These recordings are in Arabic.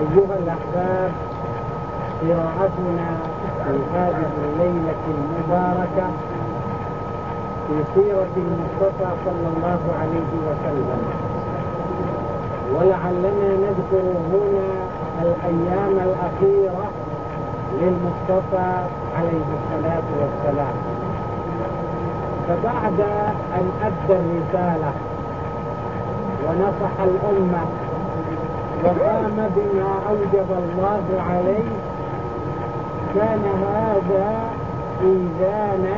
أيها الأحباب قراءتنا في هذه الليلة المباركة في سيرة المصطفى صلى الله عليه وسلم. ولعلنا نذكر هنا الأيام الأخيرة للمصطفى عليه الصلاة والسلام. فبعد أن أدى الرسالة ونصح الأمة وقام بما أوجب الله عليه كان هذا إيذانا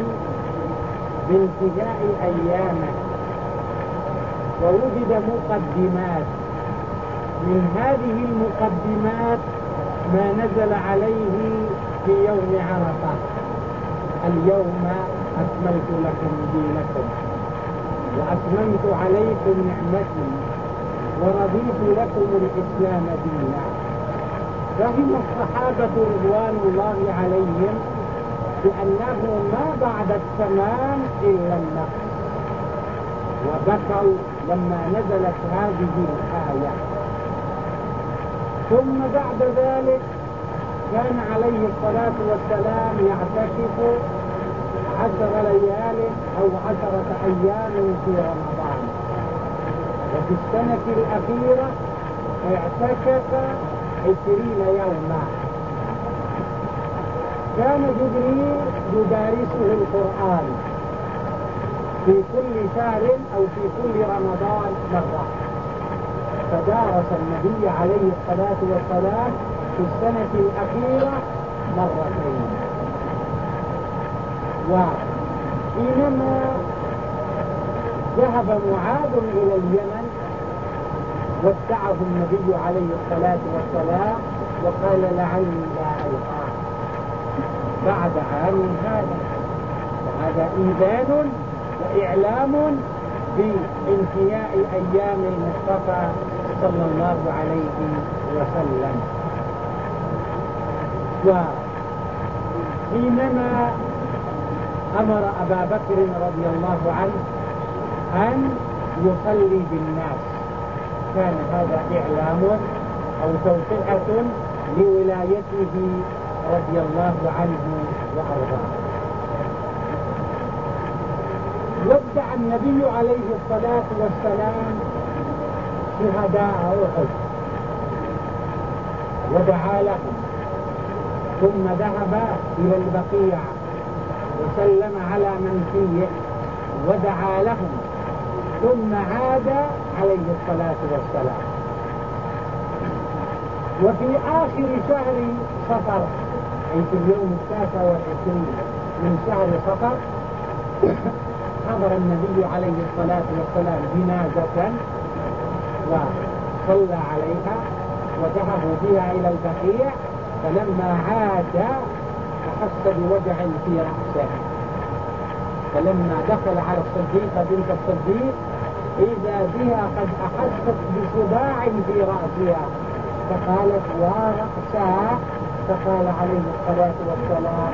بانتهاء أيامه ووجد مقدمات. من هذه المقدمات ما نزل عليه في يوم عرفة. اليوم أكملت لكم دينكم. وأتممت عليكم نعمتي. ورضيت لكم الإسلام دينا. فهم الصحابة رضوان الله عليهم بأنه ما بعد التمام إلا النقص وبكوا لما نزلت هذه الآية. ثم بعد ذلك كان عليه الصلاة والسلام يعتكف عشر ليال أو عشرة أيام في رمضان. وفي السنة الأخيرة اعتكف عشرين يوما. كان جبريل يدارسه القرآن في كل شهر أو في كل رمضان مرة. فدارس النبي عليه الصلاة والسلام في السنة الأخيرة مرتين. وحينما ذهب معاذ إلى اليمن ودعه النبي عليه الصلاة والسلام وقال لعلي لا ألقاه بعد عام هذا وهذا إيذان وإعلام بانتهاء أيام المصطفى صلى الله عليه وسلم. وحينما أمر أبا بكر رضي الله عنه أن يصلي بالناس كان هذا إعلام أو توسعة لولايته رضي الله عنه وأرضاه. ودع النبي عليه الصلاة والسلام شهداء أحد. ودعا لهم. ثم ذهب إلى البقيع وسلم على من فيه. ودعا لهم. ثم عاد عليه الصلاة والسلام. وفي آخر شهر صفر أي في اليوم التاسع والعشرين من شهر صفر حضر النبي عليه الصلاة والسلام جنازة وصلى عليها وذهبوا بها إلى البقيع فلما عاد أحس بوجع في رأسه. فلما دخل على الصديقة بنت الصديق إذا بها قد أحست بصداع في رأسها. فقالت ورأسها فقال عليه الصلاة والسلام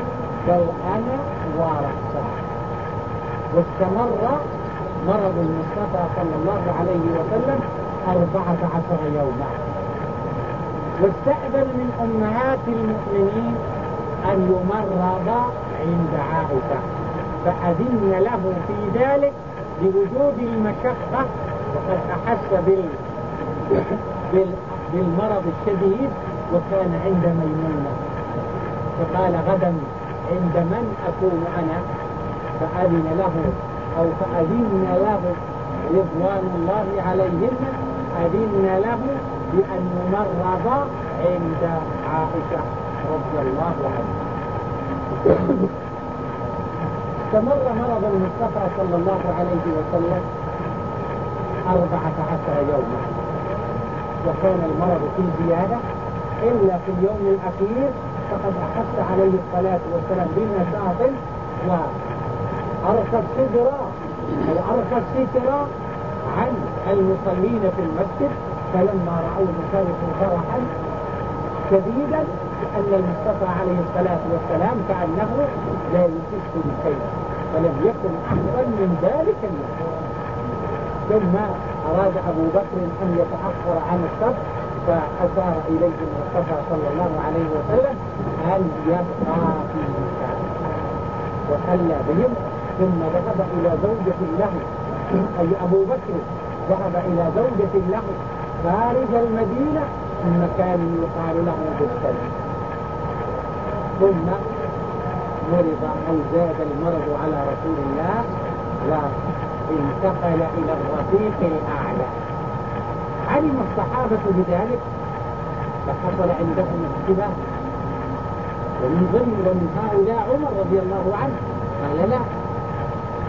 بل أنا ورأسها واستمر مرض المصطفى صلى الله عليه وسلم أربعة عشر يوما. واستأذن من أمهات المؤمنين أن يمرض عند عائشة فأذن له في ذلك بوجود المشقة وقد أحس بال... بال... بالمرض الشديد وكان عند ميمونة. فقال غدا عند من أكون أنا؟ فأذن له أو فأذن له رضوان الله عليهن أذن له بأن يمرض عند عائشة رضي الله عنها. استمر مرض المصطفى صلى الله عليه وسلم أربعة عشر يوما. وكان المرض في زيادة إلا في اليوم الأخير فقد أحس عليه الصلاة والسلام بنشاط وأرخى السدر أو أرخى الستر عن المصلين في المسجد. فلما رأوا فرحوا فرحا شديدا أن المصطفى عليه الصلاة والسلام كأنه لا يحس بشيء. فلم يكن أحسن من ذلك اليوم ثم أراد أبو بكر أن يتأخر عن الصف فأشار إليه المصطفى صلى الله عليه وسلم أن يبقى في مكان. وصلى بهم ثم ذهب إلى زوجة له. أي أبو بكر ذهب إلى زوجة له خارج المدينة في مكان يقال له بالسلم. ثم مرض أو زاد المرض على رسول الله وانتقل إلى الرفيق الأعلى. علم الصحابة بذلك؟ فحصل عندهم اشتباه ومن ضمن هؤلاء عمر رضي الله عنه قال لا.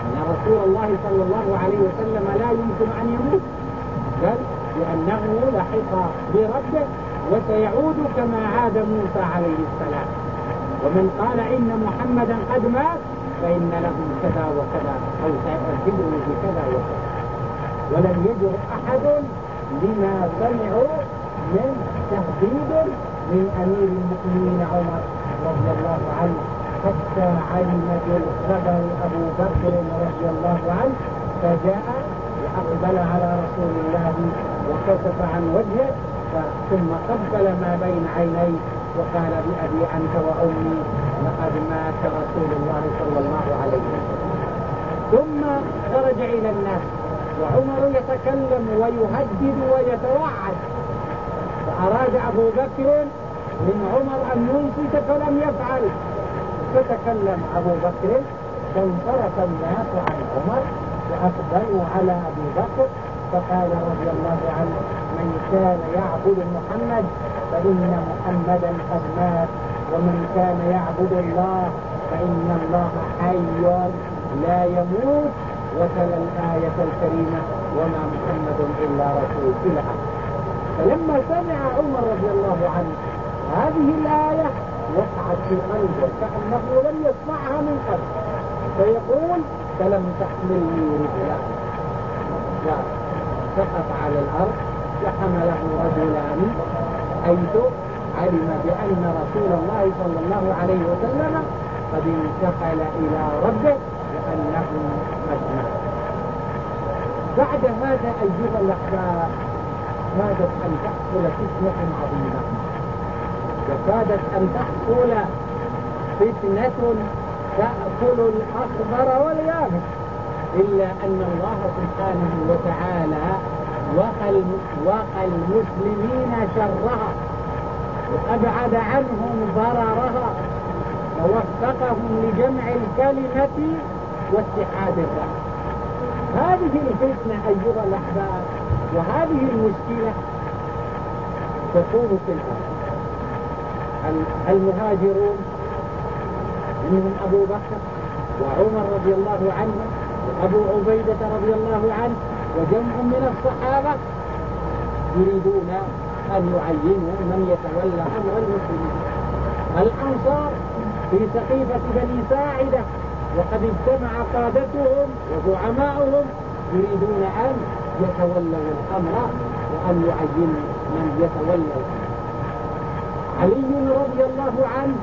أن رسول الله صلى الله عليه وسلم لا يمكن أن يموت. بل لأنه لحق بربه وسيعود كما عاد موسى عليه السلام. ومن قال إن محمدا قد مات فإن له كذا وكذا أو سيؤذبه بكذا وكذا. ولم يجر أحد لما سمعوا من تهديد من أمير المؤمنين عمر رضي الله عنه حتى علم بالخبر أبو بكر رضي الله عنه فجاء وأقبل على رسول الله وكشف عن وجهه ثم قبل ما بين عينيه. وقال بأبي أنت وأمي لقد مات رسول الله صلى الله عليه وسلم. ثم خرج إلى الناس وعمر يتكلم ويهدد ويتوعد. فأراد أبو بكر من عمر أن ينصت فلم يفعل. فتكلم أبو بكر فانصرف الناس عن عمر وأقبلوا على أبي بكر فقال رضي الله عنه من كان يعبد محمد فإن محمدا قد مات ومن كان يعبد الله فإن الله حي لا يموت وتلا الآية الكريمة وما محمد إلا رسول إلى فلما سمع عمر رضي الله عنه هذه الآية وقعت في قلبه كأنه لم يسمعها من قبل فيقول فلم تحملني رجلا. وسقط على الأرض وحمله رجلان. حيث علم بأن رسول الله صلى الله عليه وسلم قد انتقل إلى ربه وأنه مجمع بعد هذا أيها الأحباب كادت أن تحصل فتنة عظيمة. وكادت أن تحصل فتنة تأكل الأخضر واليابس. إلا أن الله سبحانه وتعالى وقى المسلمين شرها. وأبعد عنهم ضررها. ووفقهم لجمع الكلمة واتحاد الرأي هذه الفتنة أيها الأحباب وهذه المشكلة تكون في الأرض. المهاجرون منهم أبو بكر وعمر رضي الله عنه وأبو عبيدة رضي الله عنه وجمع من الصحابة يريدون أن يعينوا من يتولى أمر المسلمين. الأنصار في سقيفة بني ساعدة وقد اجتمع قادتهم وزعماؤهم يريدون أن يتولوا الأمر وأن يعينوا من يتولى. الأمر علي رضي الله عنه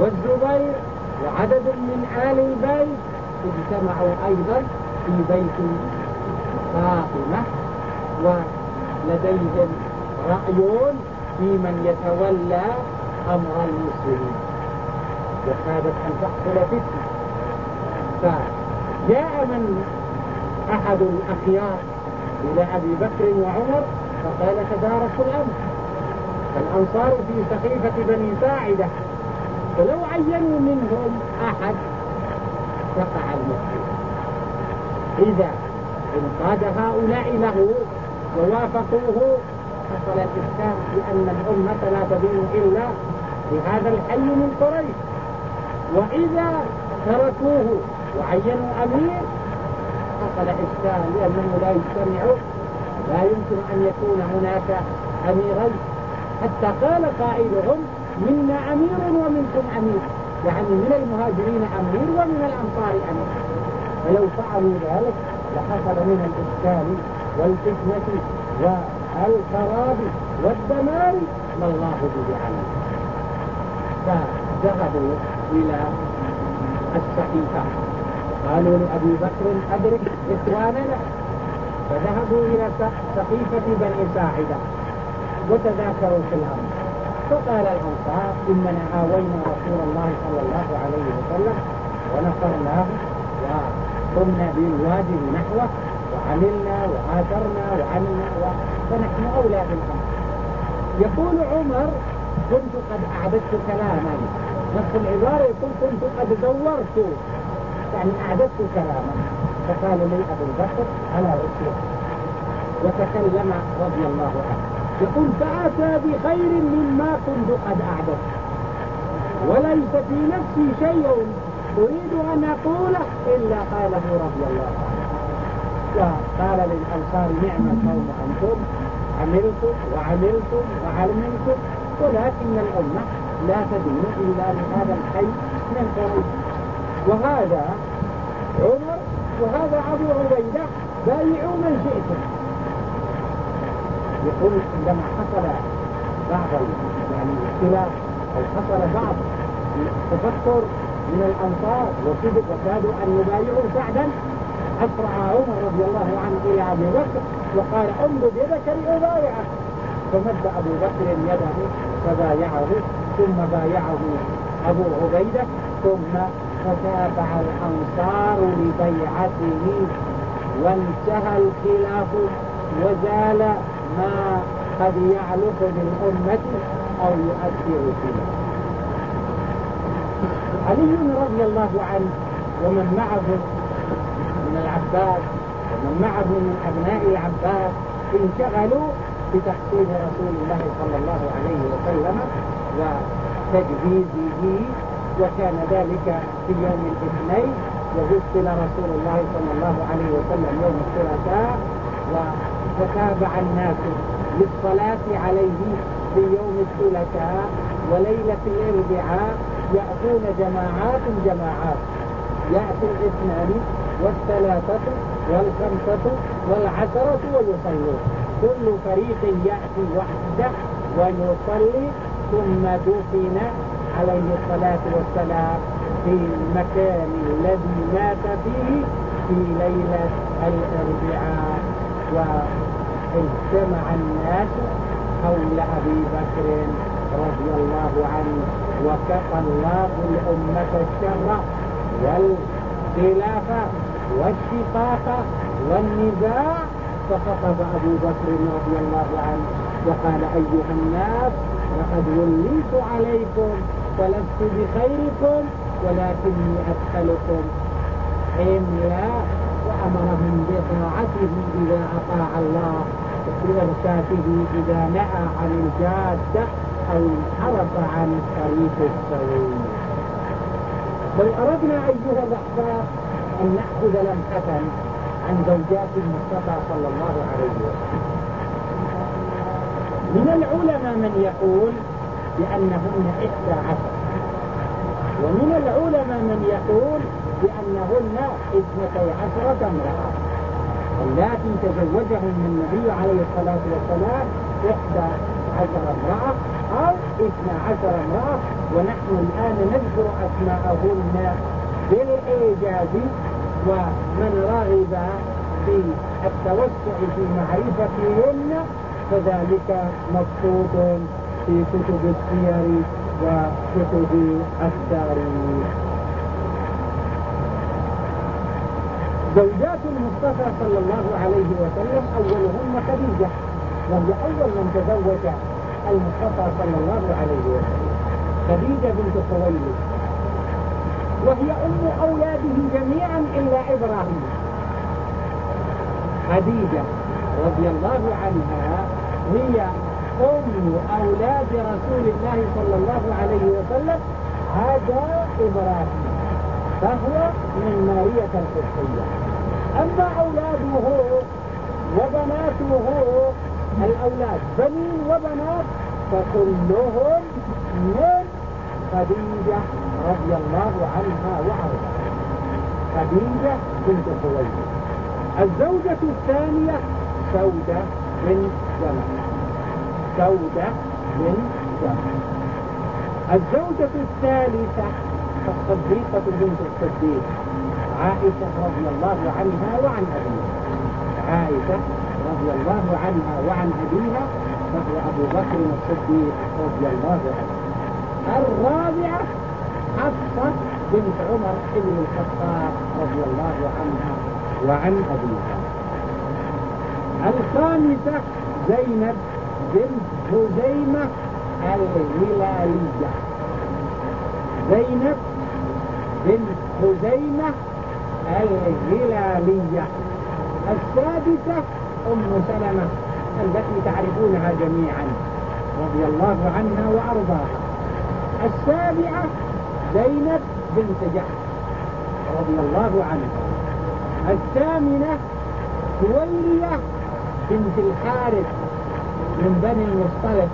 والزبير وعدد من آل البيت اجتمعوا أيضا في بيت فاطمة ولديهم رأي في من يتولى أمر المسلمين. وكادت أن تحصل فتنة. فجاء من أحد الأخيار إلى أبي بكر وعمر فقال تداركوا الأمر. فالأنصار في سخيفة بني ساعدة فلو عينوا منهم أحد وقع المسلم. إذا انقاد هؤلاء له ووافقوه حصل الإسلام بأن الأمة لا تدين إلا بهذا الحي من قريش. وإذا تركوه وعينوا أمير حصل إشكال لأنه لا يجتمع لا يمكن أن يكون هناك أميرين حتى قال قائلهم منا أمير ومنكم أمير. يعني من المهاجرين أمير ومن الأنصار أمير. فلو فعلوا ذلك لحصل من الإشكال والفتنة والخراب والدمار ما الله به عليم فذهبوا إلى السقيفة قالوا لأبي بكر أدرك إخواننا. فذهبوا إلى سقيفة بني ساعدة. وتذاكروا في الأمر. فقال الأنصار إننا آوينا رسول الله صلى الله عليه وسلم ونصرناه. وقمنا بالواجب نحوه وعملنا وآثرنا وعملنا فنحن أولى بالأمر. يقول عمر كنت قد أعددت كلاما. نفس العبارة يقول كنت قد دورت يعني أعددت كلاما. فقال لي أبو بكر على رسله وتكلم رضي الله عنه. يقول فأتى بخير مما كنت قد أعددت. وليس في نفسي شيء أريد أن أقوله إلا قاله رضي الله عنه. وقال للأنصار نعم القوم أنتم عملتم وعملتم وعلمتم ولكن الأمة لا تدين إلا بهذا الحي من قريش وهذا عمر وهذا أبو عبيدة بايعوا من شئتم. يقول عندما حصل بعض يعني اختلاف أو حصل بعض تفكر من الأنصار وكادوا أن يبايعوا سعدا أسرع عمر رضي الله عنه إلى أبي بكر وقال امدد يدك لأبايعك فمد أبو بكر يده فبايعه ثم بايعه أبو عبيدة ثم فتابع الأنصار لبيعته. وانتهى الخلاف وزال ما قد يعلق بالأمة أو يؤثر فيها علي رضي الله عنه ومن معه من العباس ومن معه من أبناء العباس انشغلوا بتحصيل رسول الله صلى الله عليه وسلم وتجهيزه وكان ذلك في يوم الاثنين وغسل رسول الله صلى الله عليه وسلم يوم الثلاثاء وتتابع الناس للصلاة عليه في يوم الثلاثاء وليلة الاربعاء يأتون جماعات جماعات. يأتي الاثنان والثلاثة والخمسة والعشرة ويصلون. كل فريق يأتي وحده ويصلي ثم دفن عليه الصلاة والسلام في المكان الذي مات فيه في ليلة الأربعاء. واجتمع الناس حول أبي بكر رضي الله عنه وكفى الله الأمة الشر والخلافة والشقاق والنزاع. فخطب أبو بكر رضي الله عنه وقال أيها الناس لقد وليت عليكم فلست بخيركم ولكني أسألكم حملا وأمرهم بطاعته إذا أطاع الله بإرشاده إذا نأى عن الجادة. أو انحرف عن الطريق السوي. بل أردنا أيها الأحباب أن نأخذ لمحة عن زوجات المصطفى صلى الله عليه وسلم. من العلماء من يقول بأنهن إحدى عشر. ومن العلماء من يقول بأنهن اثنتي عشرة امرأة. اللاتي تزوجهن النبي عليه الصلاة والسلام إحدى عشر امرأة. أو إثنى عشر امرأة ونحن الآن نذكر أسماءهن بالإيجاز ومن رغب في التوسع في معرفتهن فذلك مبسوط في كتب السير وكتب التاريخ زوجات المصطفى صلى الله عليه وسلم أولهن خديجة وهي أول من تزوج المصطفى صلى الله عليه وسلم. خديجة بنت خويلد. وهي أم أولاده جميعا إلا إبراهيم. خديجة رضي الله عنها هي أم أولاد رسول الله صلى الله عليه وسلم. هذا إبراهيم. فهو من مارية القبطية. أما أولاده وبناته الأولاد بنين وبنات فكلهم من خديجة رضي الله عنها وعنها خديجة بنت خويلد. الزوجة الثانية سودة بنت جمل. سودة بنت جمل. الزوجة الثالثة الصديقة بنت الصديق عائشة رضي الله عنها وعن أبيها. عائشة رضي الله عنها وعن أبيها فهو أبو بكر الصديق رضي الله عنه. الرابعة حفصة بنت عمر بن الخطاب رضي الله عنها وعن أبيها. الخامسة زينب بنت خزيمة الهلالية. زينب بنت خزيمة الهلالية. السادسة أم سلمة التي تعرفونها جميعا رضي الله عنها وأرضاها. السابعة زينب بنت جحش رضي الله عنها. الثامنة جويرية بنت الحارث من بني المصطلق.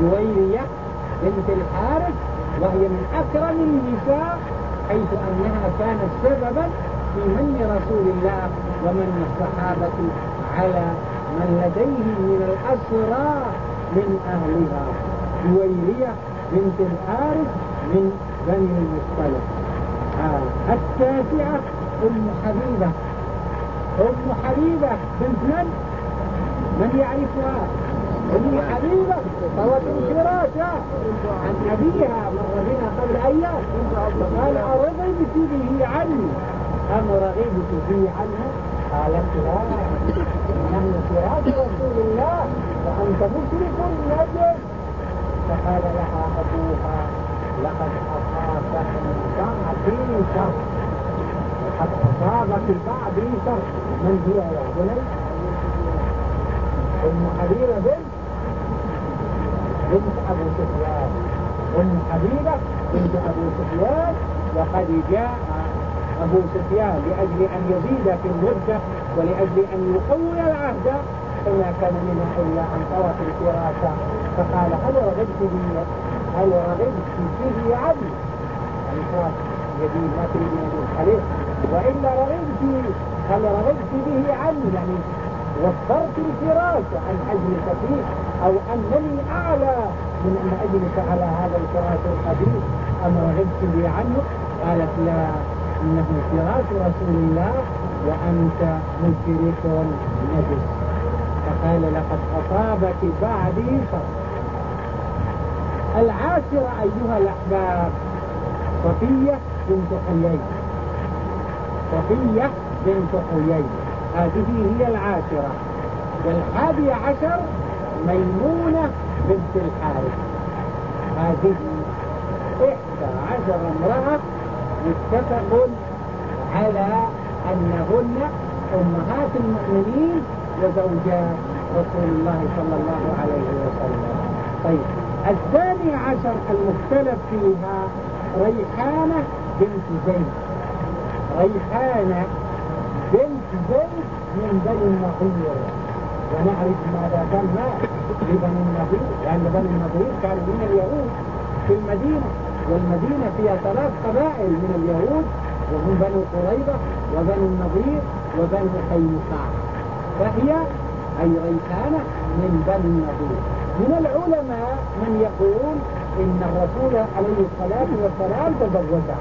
جويرية بنت الحارث وهي من أكرم النساء حيث أنها كانت سببا في من رسول الله ومن الصحابة على من لديهم من الأسرى من أهلها جويرية بنت الحارث من بني المصطلق آه. التاسعة أم حبيبة أم حبيبة بنت من؟ من يعرفها؟ أم حبيبة طوت الفراشة عن أبيها مر بنا قبل أيام قال أرغبت به عني أم رغبت به عنه؟ قالت لا نحن فراش رسول الله وأنت مشرك نجس فقال لها أبوها لقد أصابك بعدي شر لقد أصابك بعدي شر من هي يا بني؟ أم حبيبة بنت بنت أبو سفيان أم حبيبة بنت أبو سفيان وقد جاء أبو سفيان لأجل أن يزيد في المدة ولأجل أن يقوي العهد فما كان منها إلا أن طوت الفراشة فقال هل رغبت بي هل رغبت به عبد يعني فراش جديد ما تريد أن عليه وإلا رغبت هل رغبت به عني يعني وفرت الفراش أن أجلس فيه أو أنني أعلى من أن أجلس على هذا الفراش القديم. أم رغبت بي عنه؟ قالت لا إنه فراش رسول الله وأنت مشرك نجس فقال لقد أصابك بعدي شر. العاشرة أيها الأحباب صفية بنت حيي. صفية بنت حيي. هذه هي العاشرة. والحادية عشر ميمونة بنت الحارث. هذه إحدى عشر امرأة متفق على أنهن أمهات المؤمنين وزوجات رسول الله صلى الله عليه وسلم. طيب الثاني عشر المختلف فيها ريحانة بنت زيد. ريحانة بنت زيد من بني النظير ونعرف ماذا تم لبني النظير لأن بني النظير كانوا من اليهود في المدينة والمدينة فيها ثلاث قبائل من اليهود وهم بنو قريظة وبنو النظير وبنو قينقاع فهي أي ريحانة من بني النظير من العلماء من يقول إن الرسول عليه الصلاة والسلام تزوجها.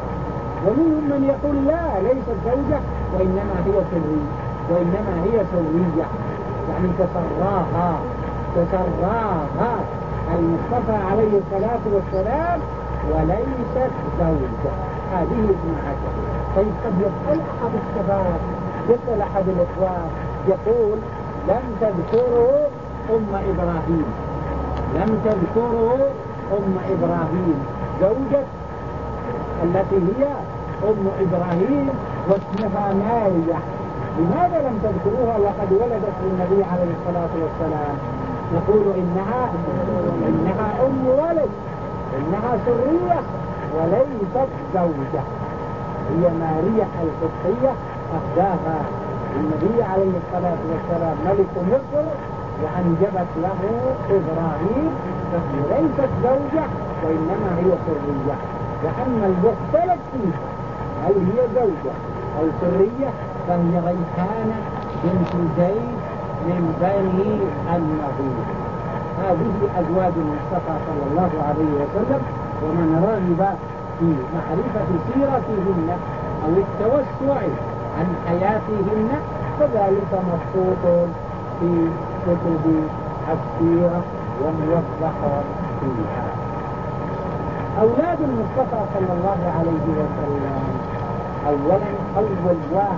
ومنهم من يقول لا ليست زوجة وإنما هي سرية وإنما هي سرية. يعني تسراها تسراها. المصطفى عليه الصلاة والسلام وليست زوجة. هذه عشر طيب قد يسأل أحد الشباب؟ يسأل أحد الإخوان يقول لم تذكروا أم إبراهيم. لم تذكروا أم إبراهيم. زوجة التي هي أم إبراهيم واسمها ماريا. لماذا لم تذكروها وقد ولدت للنبي عليه الصلاة والسلام؟ نقول إنها إنها أم ولد إنها سرية. وليست زوجة. هي مارية القبطية أهداها النبي عليه الصلاة والسلام ملك مصر وأنجبت له إبراهيم. فهي ليست زوجة وإنما هي سرية. وأما المختلف فيه هل هي زوجة أو سرية؟ فهي ريحانة بنت زيد من بني النظير هذه أزواج المصطفى صلى الله عليه وسلم. ومن رغب في معرفة سيرتهن أو التوسع عن حياتهن فذلك مبسوط في كتب السيرة وموضح فيها. أولاد المصطفى صلى الله عليه وسلم أولا أول واحد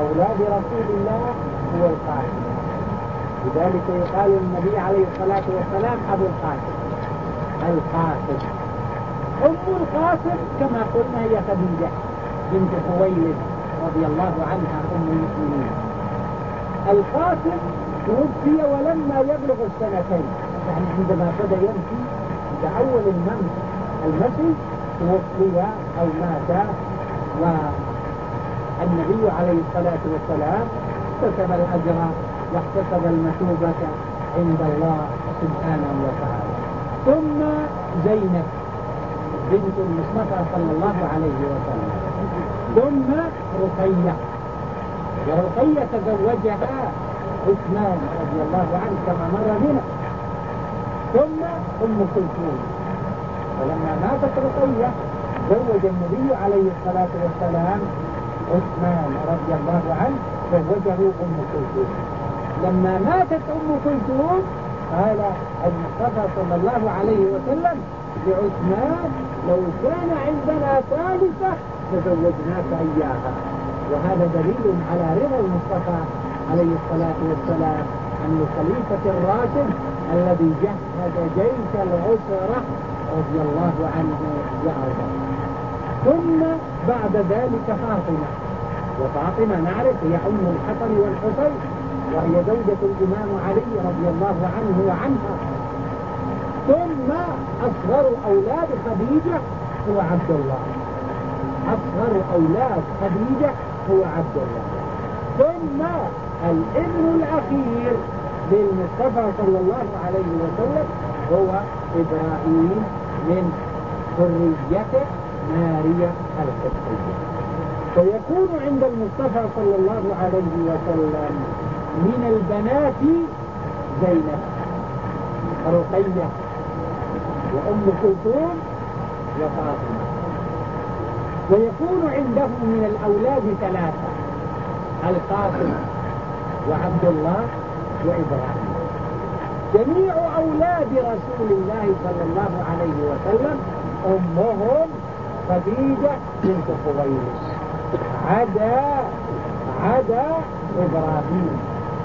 أولاد رسول الله هو القاسم. لذلك يقال النبي عليه الصلاة والسلام أبو القاسم. القاسم. أم القاسم كما قلنا هي خديجة بنت خويلد رضي الله عنها أم المسلمين القاسم توفي ولما يبلغ السنتين. يعني عندما بدا يمشي عند أول المشي توفي أو مات والنبي عليه الصلاة والسلام اكتسب الأجر واحتسب المثوبة عند الله سبحانه وتعالى. ثم زينب. بنت المصطفى صلى الله عليه وسلم. ثم رقية. ورقية تزوجها عثمان رضي الله عنه كما مر بنا. ثم أم كلثوم. ولما ماتت رقية زوج النبي عليه الصلاة والسلام عثمان رضي الله عنه زوجه أم كلثوم. لما ماتت أم كلثوم قال المصطفى صلى الله عليه وسلم لعثمان لو كان عندنا ثالثة لزوجناك إياها. وهذا دليل على رضا المصطفى عليه الصلاة والسلام عن الخليفة الراشد الذي جهز جيش العسرة رضي الله عنه وأرضاه. ثم بعد ذلك فاطمة. وفاطمة نعرف هي أم الحسن والحسين وهي زوجة الإمام علي رضي الله عنه وعنها. أصغر أولاد خديجة هو عبد الله. أصغر أولاد خديجة هو عبد الله. ثم الابن الأخير للمصطفى صلى الله عليه وسلم هو إبراهيم من ذريته ماريا القبطية. فيكون عند المصطفى صلى الله عليه وسلم من البنات زينب. رقية. وأم كلثوم وفاطمة. ويكون عنده من الأولاد ثلاثة القاسم وعبد الله وإبراهيم. جميع أولاد رسول الله صلى الله عليه وسلم أمهم خديجة بنت خويلد. عدا عدا إبراهيم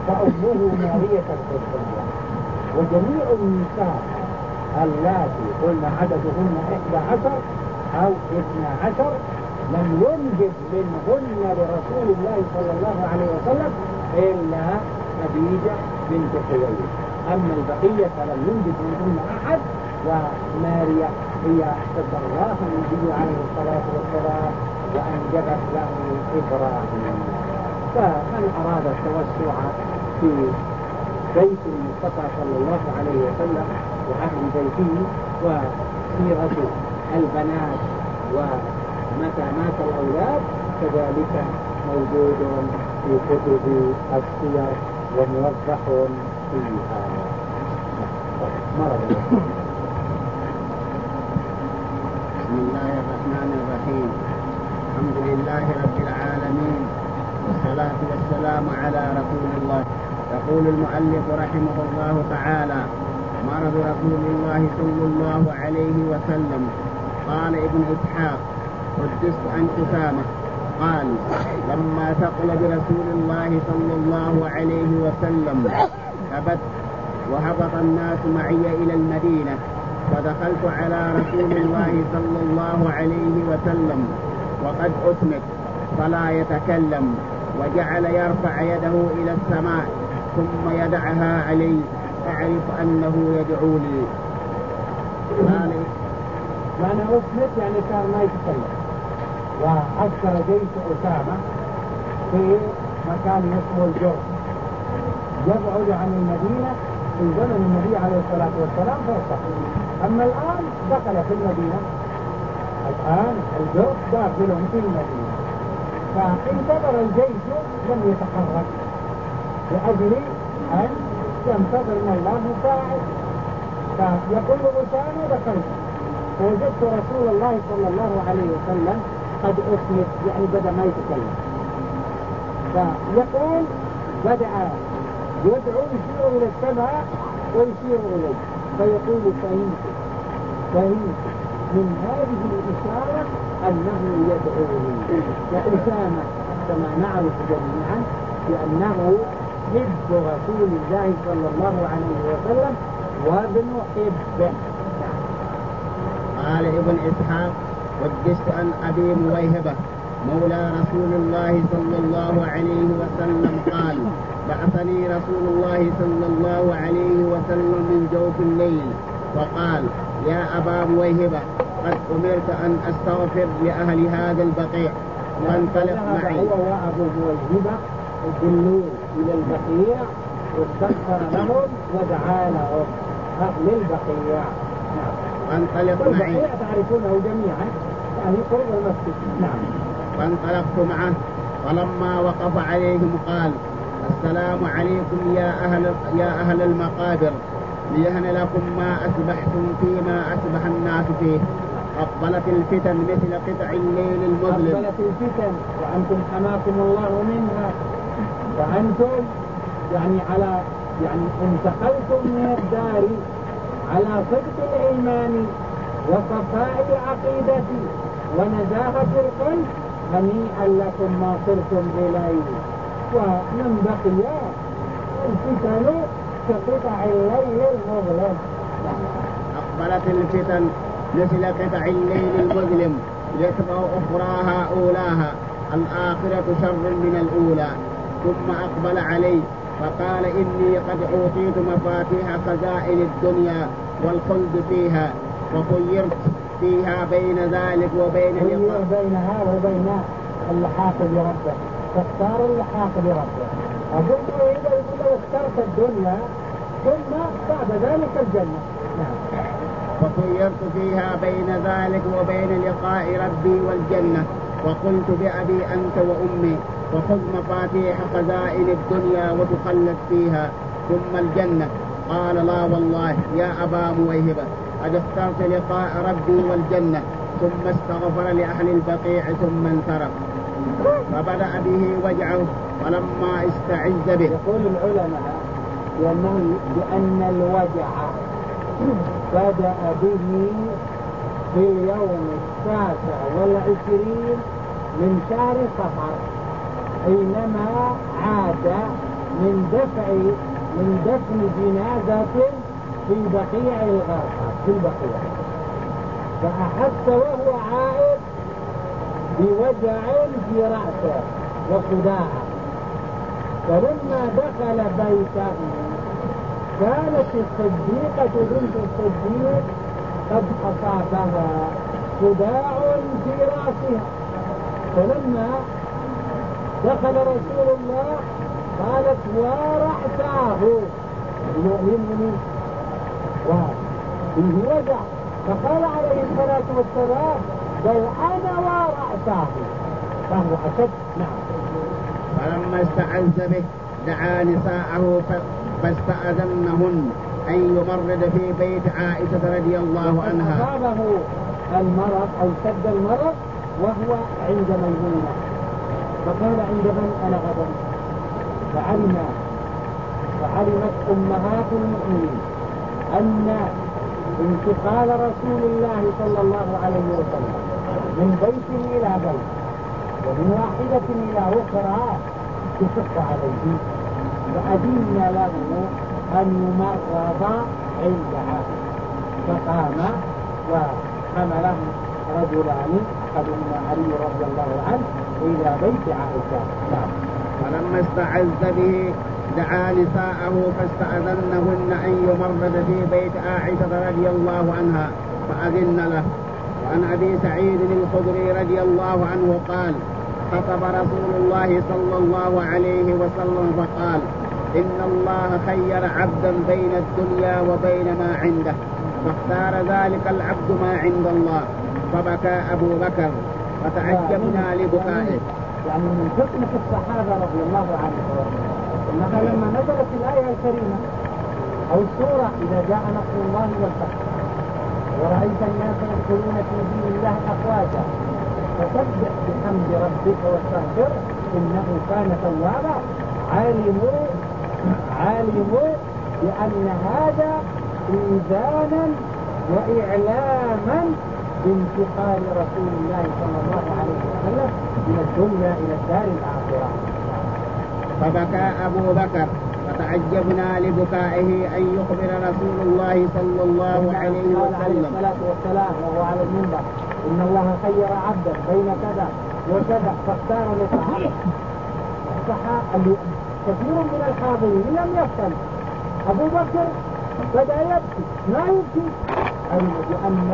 فأمه مارية القبطية وجميع النساء اللاتي قلنا عددهن إحدى عشر أو اثنى عشر لم ينجب منهن لرسول الله صلى الله عليه وسلم إلا خديجة بنت خويلد. أما البقية فلم ينجب منهن أحد وماريا هي تبرأها النبي عليه الصلاة والسلام وأنجبت له إبراهيم. فمن أراد التوسع في بيت المصطفى صلى الله عليه وسلم وأهل بيته وسيرة البنات ومتى مات الأولاد كذلك موجود في كتب السير وموضح فيها. مرض. بسم الله الرحمن الرحيم. الحمد لله رب العالمين. والصلاة والسلام على رسول الله. يقول المؤلف رحمه الله تعالى مرض رسول الله صلى الله عليه وسلم. قال ابن إسحاق حدثت عن أسامة. قال لما ثقل برسول الله صلى الله عليه وسلم ثبت وهبط الناس معي إلى المدينة فدخلت على رسول الله صلى الله عليه وسلم وقد أسند فلا يتكلم وجعل يرفع يده إلى السماء ثم يدعها علي. أعرف أنه يدعو لي. قال معنى أسند يعني كان ما يتكلم. وعسكر جيش أسامة في مكان اسمه الجرف يبعد عن المدينة في زمن النبي عليه الصلاة والسلام فرصة أما الآن دخل في المدينة. الآن الجرف داخل في المدينة. فانتظر الجيش لم يتحرك لأجل أن ينتظر ما الله فاعل فيقول أسامة دخلت فوجدت رسول الله صلى الله عليه وسلم قد أصمت يعني بدأ ما يتكلم. فيقول بدأ يدعو يشير إلى السماء ويشير إليه. فيقول فهمت فهمت من هذه الإشارة أنه يدعوني وأسامة كما نعرف جميعا بأنه حب رسول الله صلى الله عليه وسلم وابن حبه قال ابن إسحاق وجدت أن أبي مويهبة مولى رسول الله صلى الله عليه وسلم قال بعثني رسول الله صلى الله عليه وسلم من جوف الليل وقال يا أبا مويهبة قد أمرت أن أستغفر لأهل هذا البقيع فانطلق معي. هو وأبو مويهبة بالليل إلى البقيع واستغفر لهم ودعا لهم. أهل البقيع نعم فانطلق معي. البقيع تعرفونه جميعا. يعني قرب المسجد. نعم. فانطلقت معه. فلما وقف عليهم قال السلام عليكم يا أهل يا أهل المقابر. ليهن لكم ما أسبحتم فيما أسبح الناس فيه. أقبلت الفتن مثل قطع الليل المظلم. أقبلت الفتن وأنتم حماكم الله منها. وأنتم يعني على يعني انتقلتم من الدار على صدق الإيمان وصفاء العقيدة ونزاهة القلب هنيئا لكم ما صرتم إليه. ومن بقي الفتن كقطع الليل المظلم. أقبلت الفتن مثل قطع الليل المظلم يتبع أخراها أولاها الآخرة شر من الأولى. ثم أقبل علي فقال إني قد أوتيت مفاتيح خزائن الدنيا والخلد فيها وخيرت فيها بين ذلك وبين اللقاء بين هذا وبين اللحاق بربه. فاختار اللحاق بربه. أقول له إذا له اخترت الدنيا ثم بعد ذلك الجنة. نعم. وخيرت فيها بين ذلك وبين لقاء ربي والجنة. وقلت بأبي أنت وأمي. وخذ مفاتيح خزائن الدنيا وتخلد فيها ثم الجنة. قال لا والله يا أبا مويهبة قد اخترت لقاء ربي والجنة ثم استغفر لأهل البقيع ثم انصرف. فبدأ به وجعه ولما استعز به. يقول العلماء بأنه بأن الوجع بدأ به في اليوم التاسع والعشرين من شهر صفر. حينما عاد من دفع من دفن جنازة في بقيع الغرقى في البقيع. فأحس وهو عائد بوجع في رأسه وصداع فلما دخل بيته كانت الصديقة بنت الصديق قد أصابها صداع في رأسها. فلما دخل رسول الله قالت ورعتاه يؤمنني وفيه وجع فقال عليه الصلاة والسلام بل أنا ورعتاه فهو أشد. نعم. فلما استعز به دعا نساءه فاستأذنهن أن يمرض في بيت عائشة رضي الله عنها. أصابه المرض أو شد المرض وهو عند ميمونة فقال عند من أنا غدا فعلم فعلمت أمهات المؤمنين أن انتقال رسول الله صلى الله عليه وسلم من بيت إلى بيت ومن واحدة إلى أخرى تشق عليه. فأذن له أن يمرض عندها. فقام وحمله رجلان أحدهما علي رضي الله عنه إلى بيت عائشة. نعم. فلما استعز به دعا نساءه فاستأذنهن أن يمرض في بيت عائشة رضي الله عنها فأذن له. وعن أبي سعيد الخدري رضي الله عنه قال خطب رسول الله صلى الله عليه وسلم فقال إن الله خير عبدا بين الدنيا وبين ما عنده فاختار ذلك العبد ما عند الله. فبكى أبو بكر فتعجبنا لبكائه. يعني من حكمة الصحابة رضي الله عنهم. انها لما نزلت الآية الكريمة أو السورة إذا جاء نصر الله والفتح ورأيت الناس يدخلون في دين الله أفواجا فسبح بحمد ربك واستغفر إنه كان توابا. علموا علموا بأن هذا إيذانا وإعلاما بانتقال رسول الله صلى الله عليه وسلم من الدنيا إلى الدار الآخرة. فبكى أبو بكر فتعجبنا لبكائه أن يخبر رسول الله صلى الله عليه وسلم عليه الصلاة والسلام وهو على المنبر إن الله خير عبدا بين كذا وكذا فاختار لصحابه. الصحابة كثير من الحاضرين لم يفهم أبو بكر بدأ يبكي ما يبكي. أن